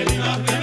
Delima,